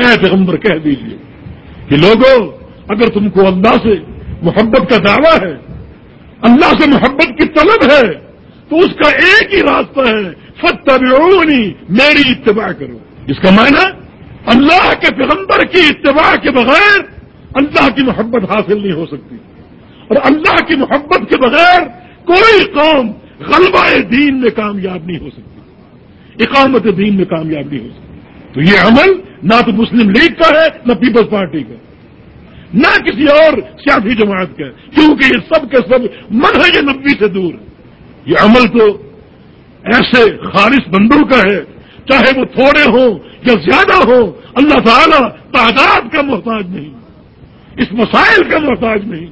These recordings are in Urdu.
اے پیغمبر کہہ دیجیے کہ لوگوں اگر تم کو اللہ سے محبت کا دعویٰ ہے، اللہ سے محبت کی طلب ہے، تو اس کا ایک ہی راستہ ہے فتبعونی میری اتباع کرو۔ اس کا معنی، اللہ کے پیغمبر کی اتباع کے بغیر اللہ کی محبت حاصل نہیں ہو سکتی۔ اور اللہ کی محبت کے بغیر کوئی قوم غلبہ دین میں کامیاب نہیں ہو سکتی۔ اقامت دین میں کامیاب نہیں ہو سکتی۔ تو یہ عمل نہ تو مسلم لیگ کا ہے، نہ پیپلز پارٹی کا نہ کسی اور سیاسی جماعت کا کیونکہ یہ سب کے سب منہج نبی سے دور ہے۔ یہ عمل تو ایسے خالص بندوں کا ہے، چاہے وہ تھوڑے ہوں یا زیادہ ہوں، اللہ تعالیٰ تعداد کا محتاج نہیں، اس مسائل کا محتاج نہیں۔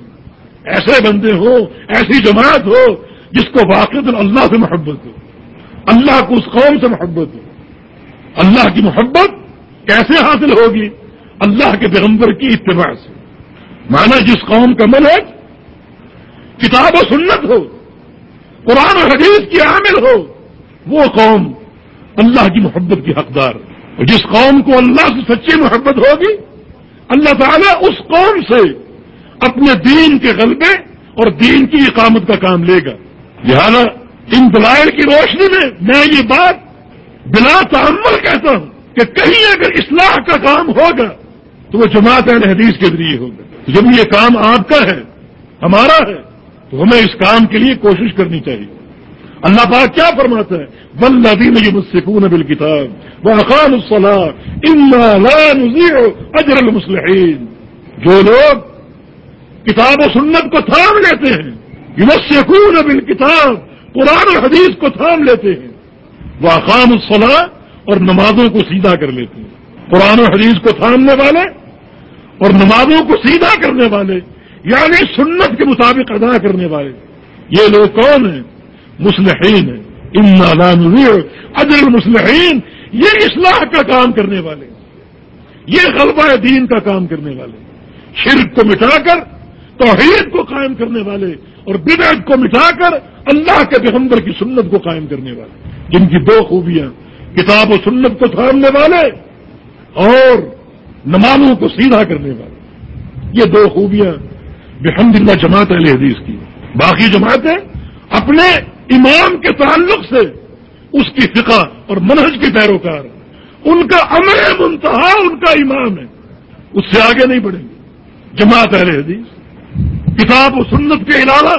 ایسے بندے ہوں، ایسی جماعت ہو جس کو واقع اللہ سے محبت ہو، اللہ کو اس قوم سے محبت ہو۔ اللہ کی محبت کیسے حاصل ہوگی؟ اللہ کے پیغمبر کی اتباع سے۔ مانا جس قوم کا منحج کتاب و سنت ہو، قرآن و حدیث کی عامل ہو، وہ قوم اللہ کی محبت کی حقدار۔ اور جس قوم کو اللہ سے سچی محبت ہوگی، اللہ تعالیٰ اس قوم سے اپنے دین کے غلبے اور دین کی اقامت کا کام لے گا۔ لہذا ان دلائل کی روشنی میں میں یہ بات بلا تعمل کہتا ہوں کہ کہیں اگر اصلاح کا کام ہوگا تو وہ جماعت اہل حدیث کے ذریعے ہوگا۔ جب یہ کام آپ کا ہے، ہمارا ہے، تو ہمیں اس کام کے لیے کوشش کرنی چاہیے۔ اللہ پاک کیا فرماتا ہے؟ بل ندیم یہ سکون بل کتاب وہ اقام الصلاح اجر المسلحین جو لوگ کتاب و سنت کو تھام لیتے ہیں یہ سکون بل کتاب قرآن و حدیث کو تھام لیتے ہیں۔ وہ اقام الصلاح اور نمازوں کو سیدھا کر لیتے ہیں۔ قرآن و حدیث کو تھامنے والے اور نمازوں کو سیدھا کرنے والے یعنی سنت کے مطابق ادا کرنے والے۔ یہ لوگ کون ہیں؟ مسلحین ہیں۔ ان اجر المسلحین یہ اصلاح کا کام کرنے والے یہ غلبہ دین کا کام کرنے والے شرک کو مٹا کر، توحید کو قائم کرنے والے اور بدعت کو مٹا کر، اللہ کے پیغمبر کی سنت کو قائم کرنے والے جن کی دو خوبیاں، کتاب و سنت کو تھامنے والے اور نمازوں کو سیدھا کرنے والے۔ یہ دو خوبیاں بحمد اللہ جماعت علیہ حدیث کی۔ باقی جماعتیں اپنے امام کے تعلق سے اس کی فقہ اور منہج کے پیروکار ان کا عمل منتہا ان کا امام ہے۔ اس سے آگے نہیں بڑھیں گے۔ جماعت اہل حدیث، کتاب و سنت کے علاوہ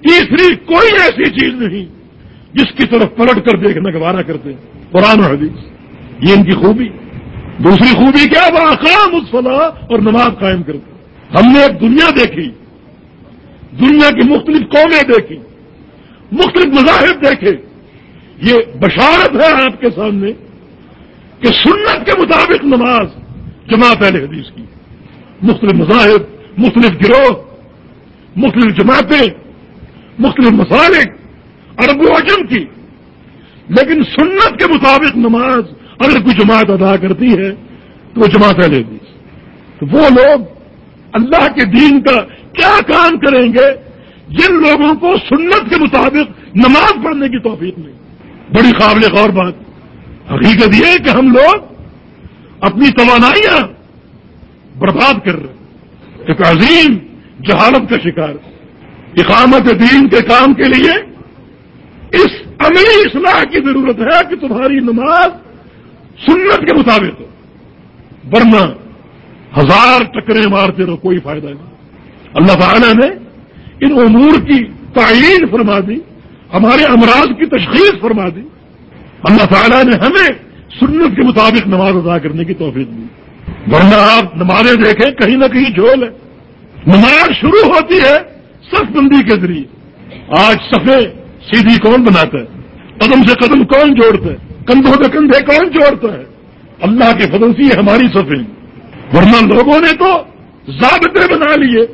تیسری کوئی ایسی چیز نہیں۔ جس کی طرف پلٹ کر دیکھنا گوارا کرتے ہیں۔ قرآن و حدیث۔ یہ ان کی خوبی۔ دوسری خوبی کیا؟ وہ اقام اور نماز قائم کرتے ہم نے ایک دنیا دیکھی۔ دنیا کی مختلف قومیں دیکھی۔ مختلف مذاہب دیکھے۔ یہ بشارت ہے آپ کے سامنے کہ سنت کے مطابق نماز جماعت اہل حدیث کی۔ مختلف مذاہب، مختلف گروہ، مختلف جماعتیں، مختلف مسالک عرب و عجم کی۔ لیکن سنت کے مطابق نماز اگر کوئی جماعت ادا کرتی ہے، تو وہ جماعت لے دی تو وہ لوگ اللہ کے دین کا کیا کام کریں گے؟ جن لوگوں کو سنت کے مطابق نماز پڑھنے کی توفیق نہیں بڑی قابل غور بات۔ حقیقت یہ کہ ہم لوگ اپنی توانائیاں برباد کر رہے ہیں۔ ایک عظیم جہالت کا شکار۔ اقامت دین کے کام کے لیے اس عملی اصلاح کی ضرورت ہے کہ تمہاری نماز سنت کے مطابق ہو، ورنہ ہزار ٹکرے مارتے رہو، کوئی فائدہ نہیں۔ اللہ تعالیٰ نے ان امور کی تعین فرما دی، ہمارے امراض کی تشخیص فرما دی۔ اللہ تعالیٰ نے ہمیں سنت کے مطابق نماز ادا کرنے کی توفیق دی۔ ورنہ آپ نمازیں دیکھیں، کہیں نہ کہیں جھول ہے۔ نماز شروع ہوتی ہے صف بندی کے ذریعے۔ آج صفے سیدھی کون بناتا ہے؟ قدم سے قدم کون جوڑتا ہے؟ کندھوں کے کندھے کون جوڑتا ہے؟ اللہ کے فضل سے یہ ہماری سفیں ورنہ لوگوں نے تو ضابطے بنا لیے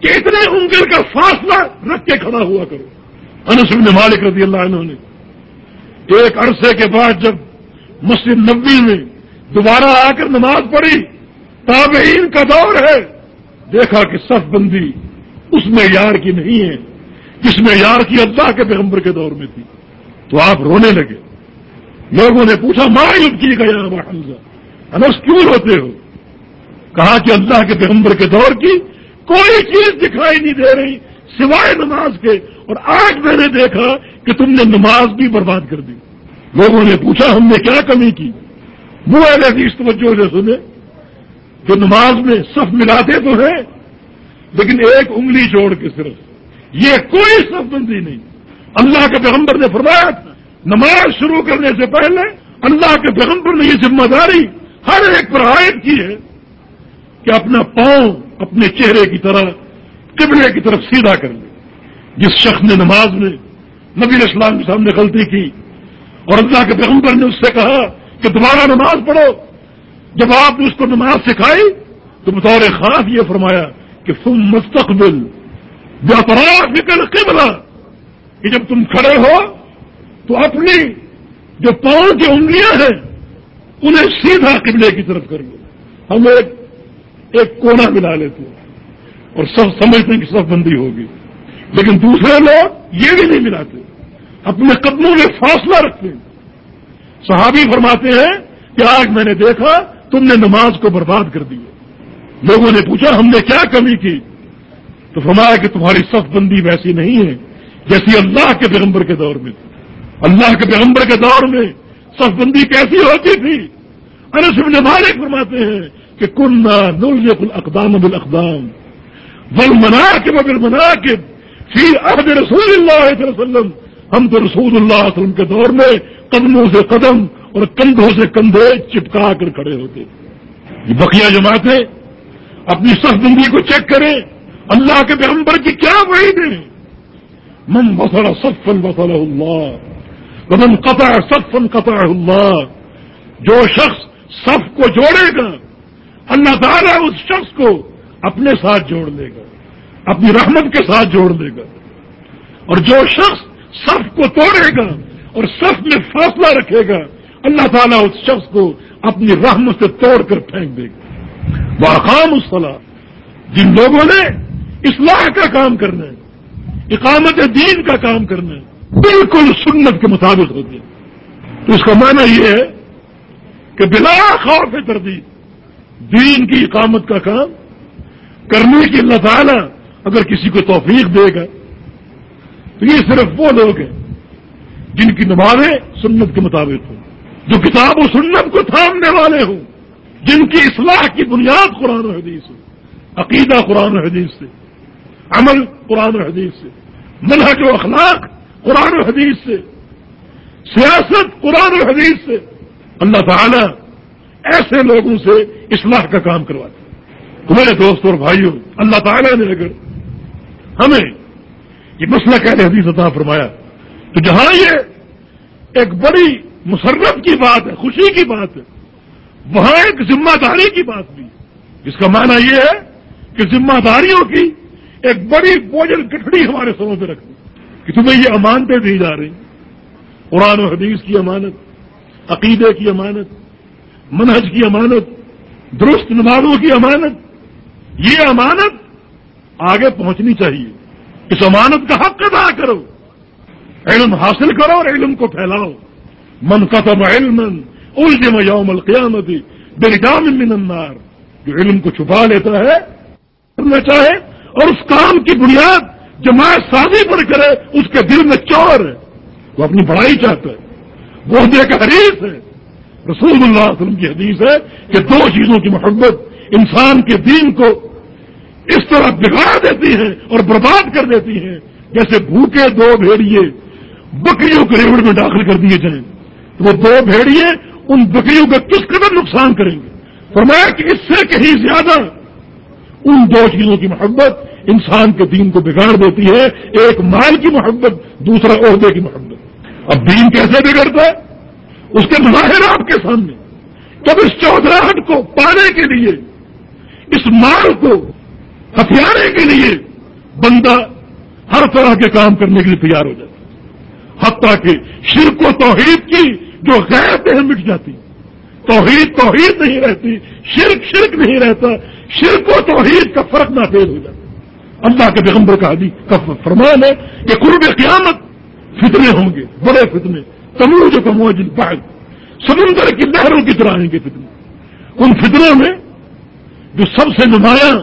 کہ اتنے انگل کا فاصلہ رکھ کے کھڑا ہوا کرو۔ انس بن مالک رضی اللہ عنہ نے ایک عرصے کے بعد جب مسجد نبی میں دوبارہ آ کر نماز پڑھی، تابعین کا دور ہے، دیکھا کہ صف بندی اس میں یار کی نہیں ہے۔ جس میں یار کی اللہ کے پیغمبر کے دور میں تھی۔ تو آپ رونے لگے۔ لوگوں نے پوچھا مایوب کی گیا حمزہ؟ انس کیوں روتے ہو؟ کہا کہ اللہ کے پیغمبر کے دور کی کوئی چیز دکھائی نہیں دے رہی، سوائے نماز کے۔ اور آج میں نے دیکھا کہ تم نے نماز بھی برباد کر دی۔ لوگوں نے پوچھا، ہم نے کیا کمی کی؟ وہ حدیث توجہ سے سنے جو نماز میں صف ملاتے تو ہیں، لیکن ایک انگلی چھوڑ کے صرف۔ یہ کوئی صف بندی نہیں۔ اللہ کے پیغمبر نے فرمایا، نماز شروع کرنے سے پہلے اللہ کے پیغمبر نے یہ ذمہ داری ہر ایک پر عائد کی ہے کہ اپنا پاؤں اپنے چہرے کی طرح، قبلے کی طرف سیدھا کر لے۔ جس شخص نے نماز میں نبی اسلام کے سامنے غلطی کی اور اللہ کے پیغمبر نے اس سے کہا کہ دوبارہ نماز پڑھو، جب آپ نے اس کو نماز سکھائی تو بطور خاص یہ فرمایا کہ تم مستقبل فکر قبلہ کہ جب تم کھڑے ہو تو اپنی جو پاؤں کی انگلیاں ہیں، انہیں سیدھا قبلے کی طرف کر لو۔ ہم ایک ایک کونا ملا لیتے ہیں اور سب سمجھتے ہیں کہ سب بندی ہوگی۔ لیکن دوسرے لوگ یہ بھی نہیں ملاتے۔ اپنے قدموں میں فاصلہ رکھتے ہیں۔ صحابی فرماتے ہیں کہ آج میں نے دیکھا، تم نے نماز کو برباد کر دی لوگوں نے پوچھا، ہم نے کیا کمی کی؟ تو فرمایا کہ تمہاری صف بندی ویسی نہیں ہے جیسی اللہ کے پیغمبر کے دور میں اللہ کے پیغمبر کے دور میں صف بندی کیسی ہوتی تھی؟ انس ابن مالک فرماتے ہیں کہ کنہ نل الاقدام بالاقدام بل منا کے بل منا کے پھر عہد رسول اللہ علیہ وسلم۔ ہم تو رسول اللہ علیہ وسلم کے دور میں قدموں سے قدم اور کندھوں سے کندھے چپکا کر کھڑے ہوتے یہ بقیہ جماعتیں اپنی سخت بندی کو چیک کریں۔ اللہ کے پیغمبر کی کیا وعید ہے؟ من بسر صفن بسر اللہ، ومن قطع صفن قطع اللہ. جو شخص صف کو جوڑے گا، اللہ تعالیٰ اس شخص کو اپنے ساتھ جوڑ لے گا، اپنی رحمت کے ساتھ جوڑ لے گا. اور جو شخص صف کو توڑے گا اور صف میں فاصلہ رکھے گا، اللہ تعالیٰ اس شخص کو اپنی رحمت سے توڑ کر پھینک دے گا. باقام اس جن لوگوں نے اصلاح کا کام کرنا ہے، اقامت دین کا کام کرنا ہے، بالکل سنت کے مطابق ہوتے تو اس کا معنی یہ ہے کہ بلا خوف تردید دین کی اقامت کا کام کرنے کی اللہ تعالیٰ اگر کسی کو توفیق دے گا، تو یہ صرف وہ لوگ ہیں جن کی نمازیں سنت کے مطابق ہوں، جو کتاب و سنت کو تھامنے والے ہوں، جن کی اصلاح کی بنیاد قرآن و حدیث ہے، عقیدہ قرآن و حدیث سے عمل قرآن و حدیث سے، منہج و اخلاق قرآن و حدیث سے، سیاست قرآن و حدیث سے۔ اللہ تعالی ایسے لوگوں سے اصلاح کا کام کرواتے تمہارے دوست اور بھائیوں، اللہ تعالیٰ نے اگر ہمیں یہ مسئلہ کہتے حدیث عطا فرمایا تو جہاں یہ ایک بڑی مسرت کی بات ہے، خوشی کی بات ہے، وہاں ایک ذمہ داری کی بات بھی جس کا معنی یہ ہے کہ ذمہ داریوں کی ایک بڑی بوجھل کٹڑی ہمارے سروں پہ رکھنی کہ تمہیں یہ امانتیں دی جا رہی قرآن و حدیث کی امانت، عقیدے کی امانت، منہج کی امانت، درست نمازوں کی امانت، یہ امانت آگے پہنچنی چاہیے۔ اس امانت کا حق ادا کرو۔ علم حاصل کرو اور علم کو پھیلاؤ۔ من قطب علم الجم یوم القیامتی بلجام من النار۔ جو علم کو چھپا لیتا ہے کرنا چاہے اور اس کام کی بنیاد جماعت سازی پر کرے، اس کے دل میں چور ہے، وہ اپنی بڑائی چاہتا ہے۔ وہ دیکھ حریث ہے۔ رسول اللہ علیہ وسلم کی حدیث ہے کہ دو چیزوں کی محبت انسان کے دین کو اس طرح بگاڑ دیتی ہے اور برباد کر دیتی ہے، جیسے بھوکے دو بھیڑیے بکریوں کے ریوڑ میں داخل کر دیے جائیں۔ تو وہ دو بھیڑیے ان بکریوں کا کس قدر نقصان کریں گے؟ فرمایا کہ اس سے کہیں زیادہ ان دو چیزوں کی محبت انسان کے دین کو بگاڑ دیتی ہے، ایک مال کی محبت، دوسرا عہدے کی محبت۔ اب دین کیسے بگڑتا ہے؟ اس کے مظاہر آپ کے سامنے۔ جب اس چودراہٹ کو پانے کے لیے، اس مال کو ہتھیارے کے لیے بندہ ہر طرح کے کام کرنے کے لیے تیار ہو جاتا حتیٰ کہ شرک و توحید کی جو غیر ہے مٹ جاتی، توحید توحید نہیں رہتی، شرک شرک نہیں رہتا، شرک و توحید کا فرق نافذ ہو جاتا۔ اللہ کے پیغمبر کا حدیث کا فرمان ہے کہ قرب قیامت فتنے ہوں گے، بڑے فتنے۔ تموج کا موجود بعد سمندر کی لہروں کی طرح آئیں گے فتنے۔ ان فطروں میں جو سب سے نمایاں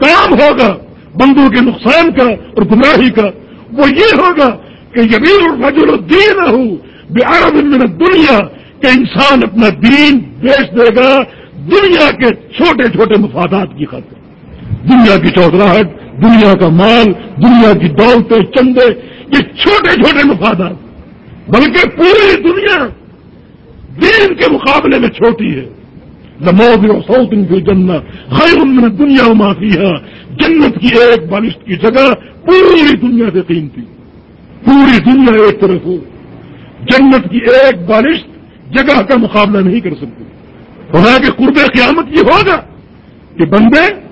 کام ہوگا، بندوں کے نقصان کا اور گمراہی کا، وہ یہ ہوگا کہ یمین الفجر الدین ہوں بے عرب من دنیا کہ انسان اپنا دین بیچ دے گا دنیا کے چھوٹے چھوٹے مفادات کی خاطر۔ دنیا کی چوکراہٹ دنیا کا مال، دنیا کی دولتیں، چندے، یہ چھوٹے چھوٹے مفادات۔ بلکہ پوری دنیا دین کے مقابلے میں چھوٹی ہے۔ نمود سعود کی جنت خیر من دنیا معافی ہے جنت کی ایک بالشت کی جگہ پوری دنیا سے قیمتی۔ پوری دنیا ایک طرف ہو۔ جنت کی ایک بالشت جگہ کا مقابلہ نہیں کر سکتی خدا کے قرب قیامت یہ ہوگا کہ بندے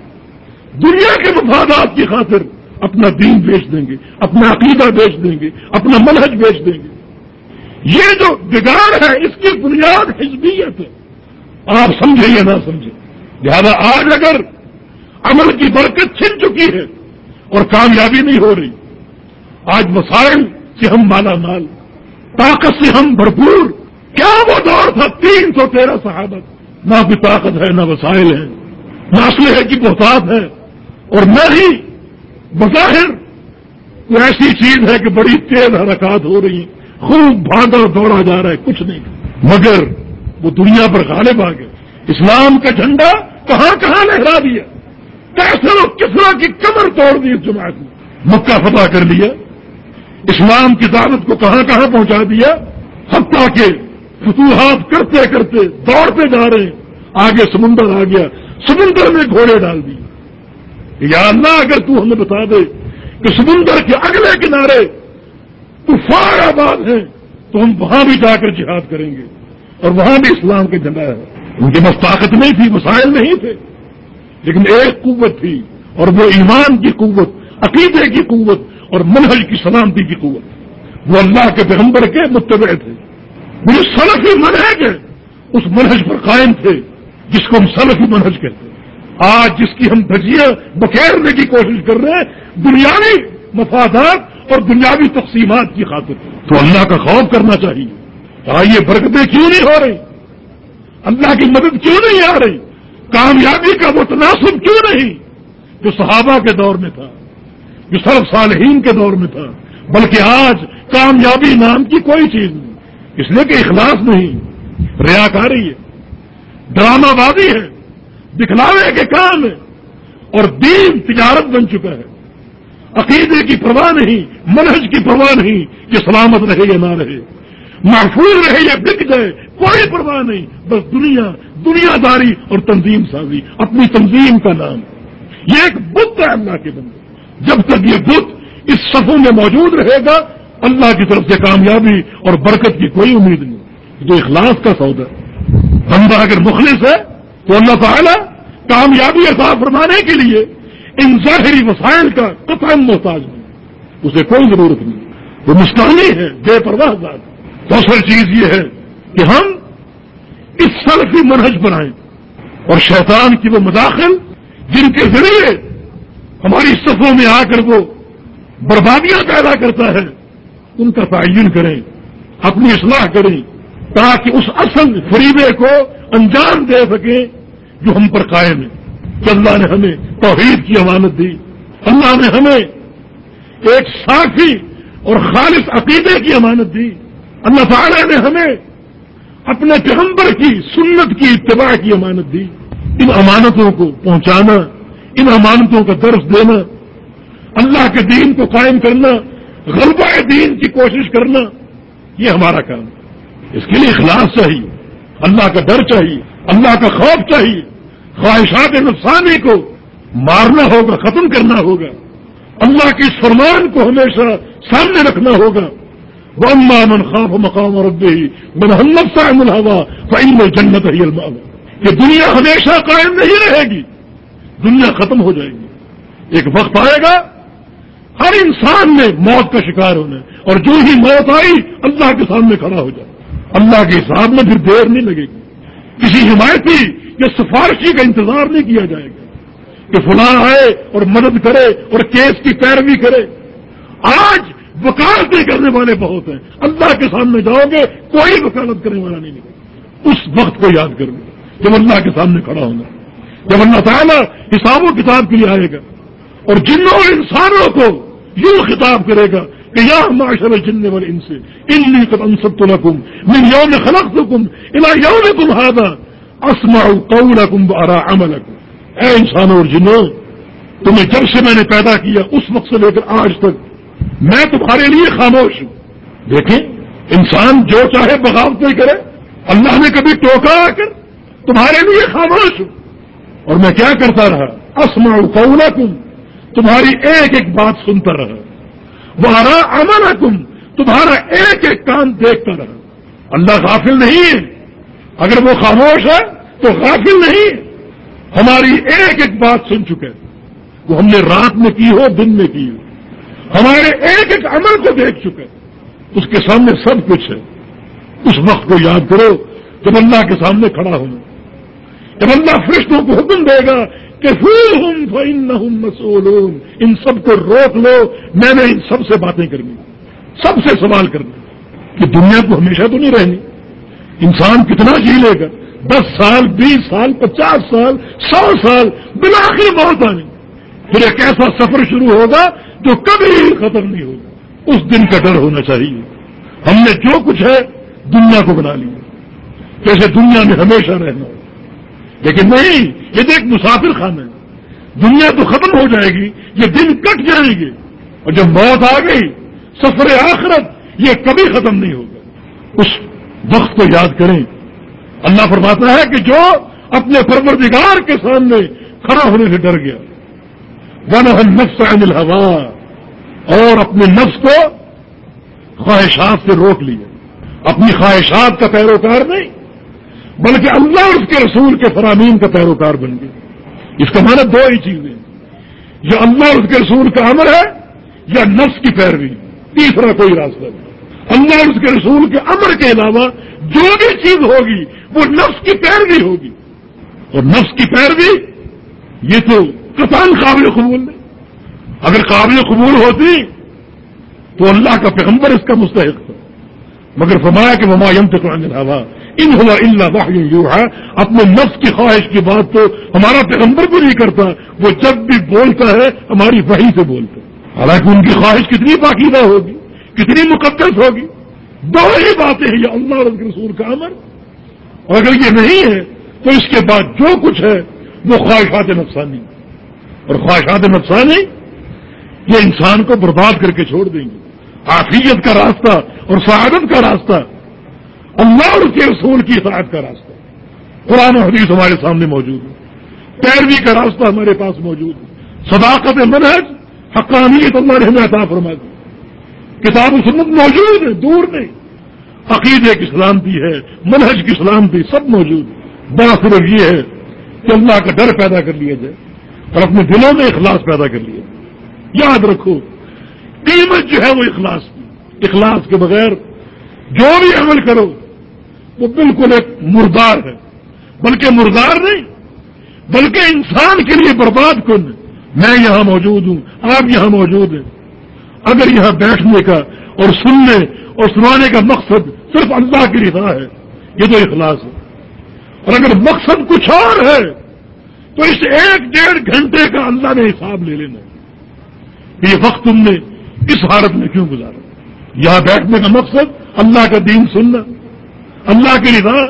دنیا کے مفادات کی خاطر اپنا دین بیچ دیں گے، اپنا عقیدہ بیچ دیں گے، اپنا منہج بیچ دیں گے۔ یہ جو بگاڑ ہے، اس کی بنیاد حزبیت ہے۔ آپ سمجھیں یا نہ سمجھیں، لہذا آج اگر عمل کی برکت چھن چکی ہے اور کامیابی نہیں ہو رہی، آج وسائل سے ہم مالا مال، طاقت سے ہم بھرپور، کیا وہ دور تھا؟ تین سو تیرہ صحابت نہ کوئی طاقت ہے، نہ وسائل ہے نہ اسلحے کی بہتات ہے اور نہ ہی بظاہر کوئی ایسی چیز ہے کہ بڑی تیز حرکات ہو رہی ہیں۔ خوب بھاگا دوڑا جا رہا ہے، کچھ نہیں۔ مگر وہ دنیا پر غالب آ گئے۔ اسلام کا جھنڈا کہاں کہاں لہرا دیا۔ کیسے اور کسرا کی کمر توڑ دی اس جماعت نے۔ مکہ فتح کر لیا۔ اسلام کی دعوت کو کہاں کہاں پہنچا دیا۔ حتیٰ کے فتوحات کرتے کرتے دوڑتے جا رہے ہیں۔ آگے سمندر آ گیا۔ سمندر میں گھوڑے ڈال دی یا اللہ اگر تو ہمیں بتا دے کہ سمندر کے اگلے کنارے تو فار آباد ہیں، تو ہم وہاں بھی جا کر جہاد کریں گے۔ اور وہاں بھی اسلام کے جھنڈا ہے۔ ان کے پاس طاقت نہیں تھی مسائل نہیں تھے۔ لیکن ایک قوت تھی، اور وہ ایمان کی قوت، عقیدے کی قوت، اور منہج کی سلامتی کی قوت۔ وہ اللہ کے پیغمبر کے متبع تھے۔ وہ سلفی منہج ہے اس منہج پر قائم تھے، جس کو ہم سلفی منہج کہتے ہیں۔ آج جس کی ہم دھجیاں بکیرنے کی کوشش کر رہے ہیں، دنیاوی مفادات اور دنیاوی تقسیمات کی خاطر۔ تو اللہ کا خوف کرنا چاہیے۔ آئیے برکتیں کیوں نہیں ہو رہی؟ اللہ کی مدد کیوں نہیں آ رہی؟ کامیابی کا وہ تناسب کیوں نہیں؟ جو صحابہ کے دور میں تھا، جو سرف صالحین کے دور میں تھا، بلکہ آج کامیابی نام کی کوئی چیز نہیں۔ اس لیے کہ اخلاص نہیں ریاکاری ہے، ڈرامہ بازی ہے۔ دکھلاوے کے کام ہے اور دین تجارت بن چکا ہے۔ عقیدے کی پرواہ نہیں، منہج کی پرواہ نہیں کہ سلامت رہے یا نہ رہے۔ محفوظ رہے یا بک جائے، کوئی پرواہ نہیں، بس دنیا دنیا داری اور تنظیم سازی، اپنی تنظیم کا نام۔ یہ ایک بت ہے اللہ کے بندے۔ جب تک یہ بت اس صفوں میں موجود رہے گا، اللہ کی طرف سے کامیابی اور برکت کی کوئی امید نہیں۔ جو اخلاص کا سودا بندہ اگر مخلص ہے تو اللہ تعالیٰ کامیابی عطا فرمانے کے لیے ان ظاہری وسائل کا قطع محتاج نہیں اسے کوئی ضرورت نہیں۔ وہ مستانی ہے بے پرواہ ذات۔ دوسری چیز یہ ہے کہ ہم اس سلفی منہج بنائیں اور شیطان کی وہ مداخل جن کے ذریعے ہماری صفوں میں آ کر وہ بربادیاں پیدا کرتا ہے، ان کا تعین کریں، اپنی اصلاح کریں، تاکہ اس اصل فریبے کو انجام دے سکیں۔ جو ہم پر قائم ہے، کہ اللہ نے ہمیں توحید کی امانت دی۔ اللہ نے ہمیں ایک صافی اور خالص عقیدے کی امانت دی۔ اللہ تعالی نے ہمیں اپنے پیغمبر کی سنت کی اتباع کی امانت دی۔ ان امانتوں کو پہنچانا، ان امانتوں کا درس دینا، اللہ کے دین کو قائم کرنا، غلبہ دین کی کوشش کرنا، یہ ہمارا کام ہے۔ اس کے لیے اخلاص چاہیے، اللہ کا ڈر چاہیے۔ اللہ کا خوف چاہیے، خواہشات نفسانی کو مارنا ہوگا، ختم کرنا ہوگا۔ اللہ کے فرمان کو ہمیشہ سامنے رکھنا ہوگا۔ وہ اما من خواب مقام اور محمد صاحب الحوا فعین جنت ہی المام کہ دنیا ہمیشہ قائم نہیں رہے گی، دنیا ختم ہو جائے گی۔ ایک وقت آئے گا، ہر انسان نے موت کا شکار ہونا ہے اور جو ہی موت آئی، اللہ کے سامنے کھڑا ہو جائے۔ اللہ کے حساب میں پھر دیر نہیں لگے گی۔ کسی حمایتی یا سفارشی کا انتظار نہیں کیا جائے گا کہ فلاں آئے اور مدد کرے اور کیس کی پیروی کرے۔ آج وکالتیں کرنے والے بہت ہیں۔ اللہ کے سامنے جاؤ گے، کوئی وکالت کرنے والا نہیں اس وقت کو یاد کرو جب اللہ کے سامنے کھڑا ہوگا جب اللہ تعالیٰ حساب و کتاب کے لیے آئے گا اور جنوں اور انسانوں کو یوں خطاب کرے گا کہ یا معاشر جن والے ان سے ان قد انسب تو لکم من یوم خلق تو کم الا یوم تم ہادا اسما قولکم ارا عمل اے انسانوں اور جنوں تمہیں جب سے میں نے پیدا کیا اس وقت سے لے کر آج تک میں تمہارے لیے خاموش. ہوں دیکھیں انسان جو چاہے بغاوت نہیں کرے، اللہ نے کبھی ٹوکا آ کر، تمہارے لیے خاموش. ہوں اور میں کیا کرتا رہا؟ اسما قولا تم تمہاری ایک ایک بات سنتا رہا. وہ ہرا امن تم تمہارا ایک ایک کام دیکھتا رہا۔ اللہ غافل نہیں ہے۔ اگر وہ خاموش ہے، تو غافل نہیں۔ ہے ہماری ایک ایک بات سن چکے وہ ہم نے رات میں کی ہو، دن میں کی ہو۔ ہمارے ایک ایک عمل کو دیکھ چکے اس کے سامنے سب کچھ ہے۔ اس وقت کو یاد کرو، جب اللہ کے سامنے کھڑا ہونا جب اللہ فرشتوں کو حکم دے گا کہ مسولون ان سب کو روک لو، میں نے ان سب سے باتیں کرنی۔ سب سے سوال کرنا کہ دنیا کو ہمیشہ تو نہیں رہنی۔ انسان کتنا جی لے گا؟ دس سال، بیس سال، پچاس سال، سو سال بلا کے موت آنی۔ پھر ایک ایسا سفر شروع ہوگا جو کبھی ختم نہیں ہوگا۔ اس دن کا ڈر ہونا چاہیے۔ ہم نے جو کچھ ہے، دنیا کو بنا لیا۔ جیسے دنیا میں ہمیشہ رہنا۔ ہو لیکن نہیں، یہ تو ایک مسافر خانہ ہے۔ دنیا تو ختم ہو جائے گی، یہ دن کٹ جائیں گے۔ اور جب موت آ گئی، سفر آخرت، یہ کبھی ختم نہیں ہوگا۔ اس وقت کو یاد کریں۔ اللہ فرماتا ہے کہ جو اپنے پروردگار کے سامنے کھڑا ہونے سے ڈر گیا۔ ون نفس عن الحوا اور اپنے نفس کو خواہشات سے روک لیا۔ اپنی خواہشات کا پیروکار نہیں۔ بلکہ اللہ اور اس کے رسول کے فرامین کا پیروکار بن گئے اس کا معنی دو ہی چیزیں جو اللہ اور اس کے رسول کا امر ہے، یا نفس کی پیروی۔ تیسرا کوئی راستہ نہیں۔ اللہ اور اس کے رسول کے امر کے علاوہ جو بھی چیز ہوگی، وہ نفس کی پیروی ہوگی۔ اور نفس کی پیروی، یہ تو کسان قابل قبول نہیں اگر قابل قبول ہوتی، تو اللہ کا پیغمبر اس کا مستحق تھا۔ مگر فرمایا کہ وہ مایم تک ہوا ان ہوا اللہ یو ہے اپنے نفس کی خواہش کی بات تو ہمارا پیغمبر بھی نہیں کرتا، وہ جب بھی بولتا ہے، ہماری وہی سے بولتا ہے۔ حالانکہ ان کی خواہش کتنی پاکیدہ ہوگی، کتنی مقدس ہوگی۔ دو ہی باتیں ہیں یہ اللہ اور رسول کا امر۔ اور اگر یہ نہیں ہے، تو اس کے بعد جو کچھ ہے، وہ خواہشات نفسانی۔ اور خواہشات نفسانی، یہ انسان کو برباد کر کے چھوڑ دیں گے۔ آفیت کا راستہ اور سعادت کا راستہ اللہ اور اس کے رسول کی اطاعت کا راستہ قرآن و حدیث ہمارے سامنے موجود ہے پیروی کا راستہ ہمارے پاس موجود ہے۔ صداقت منحج حقانیت اللہ نے ہمیں عطا فرما دی کتاب و سنت موجود ہے دور نہیں۔ عقیدے کی سلامتی ہے، منہج کی سلامتی سب موجود بڑا صرف یہ ہے کہ اللہ کا ڈر پیدا کر لیا جائے اور اپنے دلوں میں اخلاص پیدا کر لیا جائے۔ یاد رکھو، قیمت جو ہے وہ اخلاص کی۔ اخلاص کے بغیر جو بھی عمل کرو وہ بالکل ایک مردار ہے۔ بلکہ مردار نہیں، بلکہ انسان کے لیے برباد کن میں یہاں موجود ہوں، آپ یہاں موجود ہیں۔ اگر یہاں بیٹھنے کا اور سننے اور سنانے کا مقصد صرف اللہ کی رضا ہے، یہ تو اخلاص ہے۔ اور اگر مقصد کچھ اور ہے، تو اس ایک ڈیڑھ گھنٹے کا اللہ نے حساب لے لینا۔ یہ وقت تم نے اس حالت میں کیوں گزارا؟ یہاں بیٹھنے کا مقصد اللہ کا دین سننا۔ اللہ کی رضا،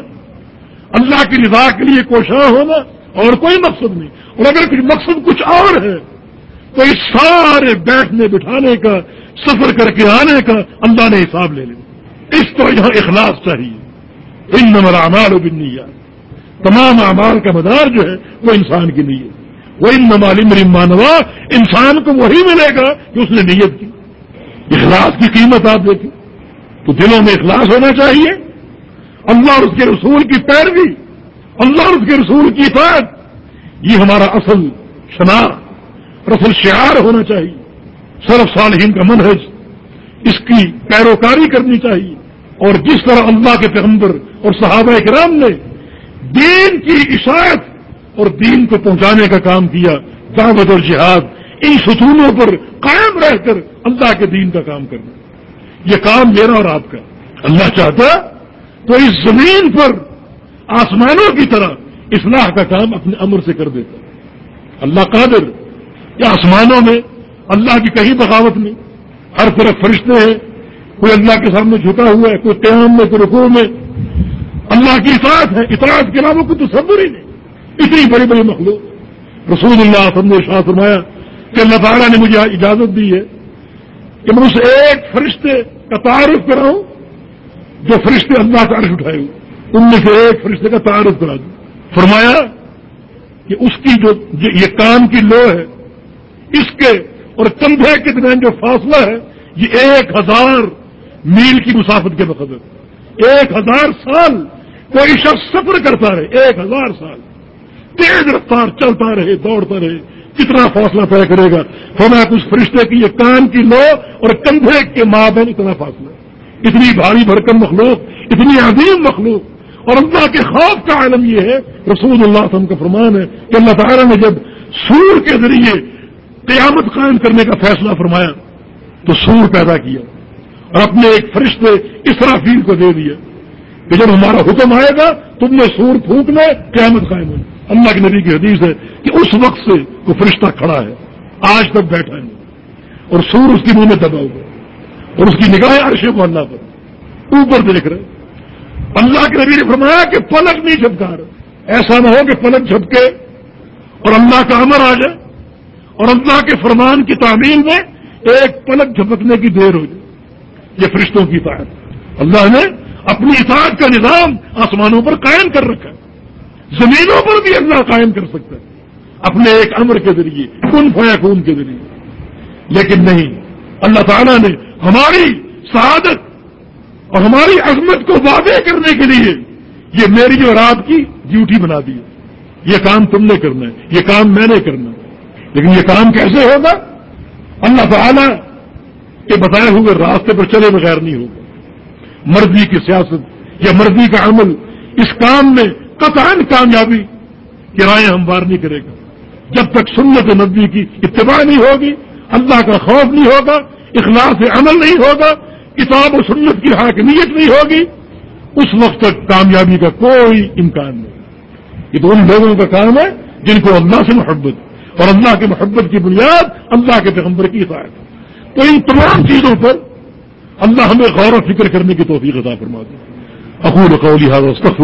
اللہ کی رضا کے لیے کوشاں ہونا اور کوئی مقصد نہیں۔ اور اگر کچھ مقصد کچھ اور ہے، تو اس سارے بیٹھنے بٹھانے کا، سفر کر کے آنے کا اللہ نے حساب لے لیا۔ اس طرح یہاں اخلاص چاہیے۔ ان نمبر اعمال و بنیا تمام اعمال کا مدار جو ہے، وہ انسان کی نیت۔ وہ ان نمال مانوا انسان کو وہی ملے گا کہ اس نے نیت کی۔ اخلاص کی قیمت آپ دیکھیں۔ تو دلوں میں اخلاص ہونا چاہیے۔ اللہ اور اس کے رسول کی پیروی، اللہ اور اس کے رسول کی اطاعت، یہ ہمارا اصل شناخت رسل شعار ہونا چاہیے۔ صرف صالحین کا منحج اس کی پیروکاری کرنی چاہیے۔ اور جس طرح اللہ کے پیغمبر اور صحابہ کرام نے دین کی عشایت اور دین کو پہنچانے کا کام کیا، دعوت اور جہاد، ان ستونوں پر قائم رہ کر اللہ کے دین کا کام کرنا۔ یہ کام میرا اور آپ کا۔ اللہ چاہتا تو اس زمین پر آسمانوں کی طرح اصلاح کا کام اپنے امر سے کر دیتا اللہ قادر یا آسمانوں میں اللہ کی کہیں بغاوت نہیں۔ ہر طرف فرشتے ہیں، کوئی اللہ کے سامنے جھکا ہوا ہے، کوئی قیام میں، کوئی رکوع میں۔ اللہ کی اطاعت ہے، اطاعت کے علاوہ کوئی تصور ہی نہیں۔ اتنی بڑی بڑی مخلوق۔ رسول اللہ سب نے شاہ فرمایا کہ اللہ تعالیٰ نے مجھے اجازت دی ہے کہ میں اس ایک فرشتے کا تعارف کراؤں جو فرشتے اللہ کا عرش اٹھائے ہوئے ان میں سے ایک فرشتے کا تعارف کرا دوں فرمایا کہ اس کی جو یہ کام کی لو ہے، اس کے اور کندھے کے درمیان جو فاصلہ ہے، یہ ایک ہزار میل کی مسافت کے ہے ایک ہزار سال کوئی شخص سفر کرتا رہے، ایک ہزار سال۔ تیز رفتار چلتا رہے، دوڑتا رہے، کتنا فاصلہ طے کرے گا؟ میں اس فرشتے کی یہ کان کی لو اور کندھے کے ماں اتنا فاصلہ۔ اتنی بھاری بھرکم مخلوق، اتنی عظیم مخلوق، اور اللہ کے خوف کا عالم یہ ہے، رسول اللہ علیہ وسلم کا فرمان ہے کہ اللہ تعالیٰ نے جب سور کے ذریعے قیامت قائم کرنے کا فیصلہ فرمایا، تو سور پیدا کیا اور اپنے ایک فرشتے اسرافیل کو دے دیا کہ جب ہمارا حکم آئے گا، تم نے سور پھونکنا قیامت قائم ہوئی۔ اللہ کے نبی کی حدیث ہے کہ اس وقت سے وہ فرشتہ کھڑا ہے، آج تک بیٹھا ہے اور سور اس کی منہ میں دبا ہوا اور اس کی نگاہیں عرشے کو اللہ پر. اوپر دیکھ رہے اللہ کے نبی نے فرمایا کہ پلک نہیں جھپکا رہا. ایسا نہ ہو کہ پلک جھپکے اور اللہ کا امر آ جائے اور اللہ کے فرمان کی تعمیل میں ایک پلک جھپکنے کی دیر ہو جائے. یہ فرشتوں کی اطاعت. اللہ نے اپنی اطاعت کا نظام آسمانوں پر قائم کر رکھا ہے. زمینوں پر بھی اللہ قائم کر سکتا ہے. اپنے ایک امر کے ذریعے، کن فیا خون کے ذریعے. لیکن نہیں. اللہ تعالیٰ نے ہماری سعادت اور ہماری عظمت کو واضح کرنے کے لیے یہ میری اور آپ کی ڈیوٹی بنا دی یہ کام تم نے کرنا ہے، یہ کام میں نے کرنا ہے۔ لیکن یہ کام کیسے ہوگا؟ اللہ تعالیٰ کے بتائے ہوئے راستے پر چلے بغیر نہیں ہوگا۔ مرضی کی سیاست یا مرضی کا عمل اس کام میں قطعا کامیابی، کرایہ ہموار نہیں کرے گا۔ جب تک سنت نبی کی اتباع نہیں ہوگی، اللہ کا خوف نہیں ہوگا اخلاص عمل نہیں ہوگا، کتاب و سنت کی حاکمیت نہیں ہوگی، اس وقت تک کامیابی کا کوئی امکان نہیں۔ یہ تو ان لوگوں کا کام ہے جن کو اللہ سے محبت، اور اللہ کی محبت کی بنیاد اللہ کے پیغمبر کی حفاظت۔ تو ان تمام چیزوں پر اللہ ہمیں غور و فکر کرنے کی توفیق عطا فرما دے اقول قولی هذا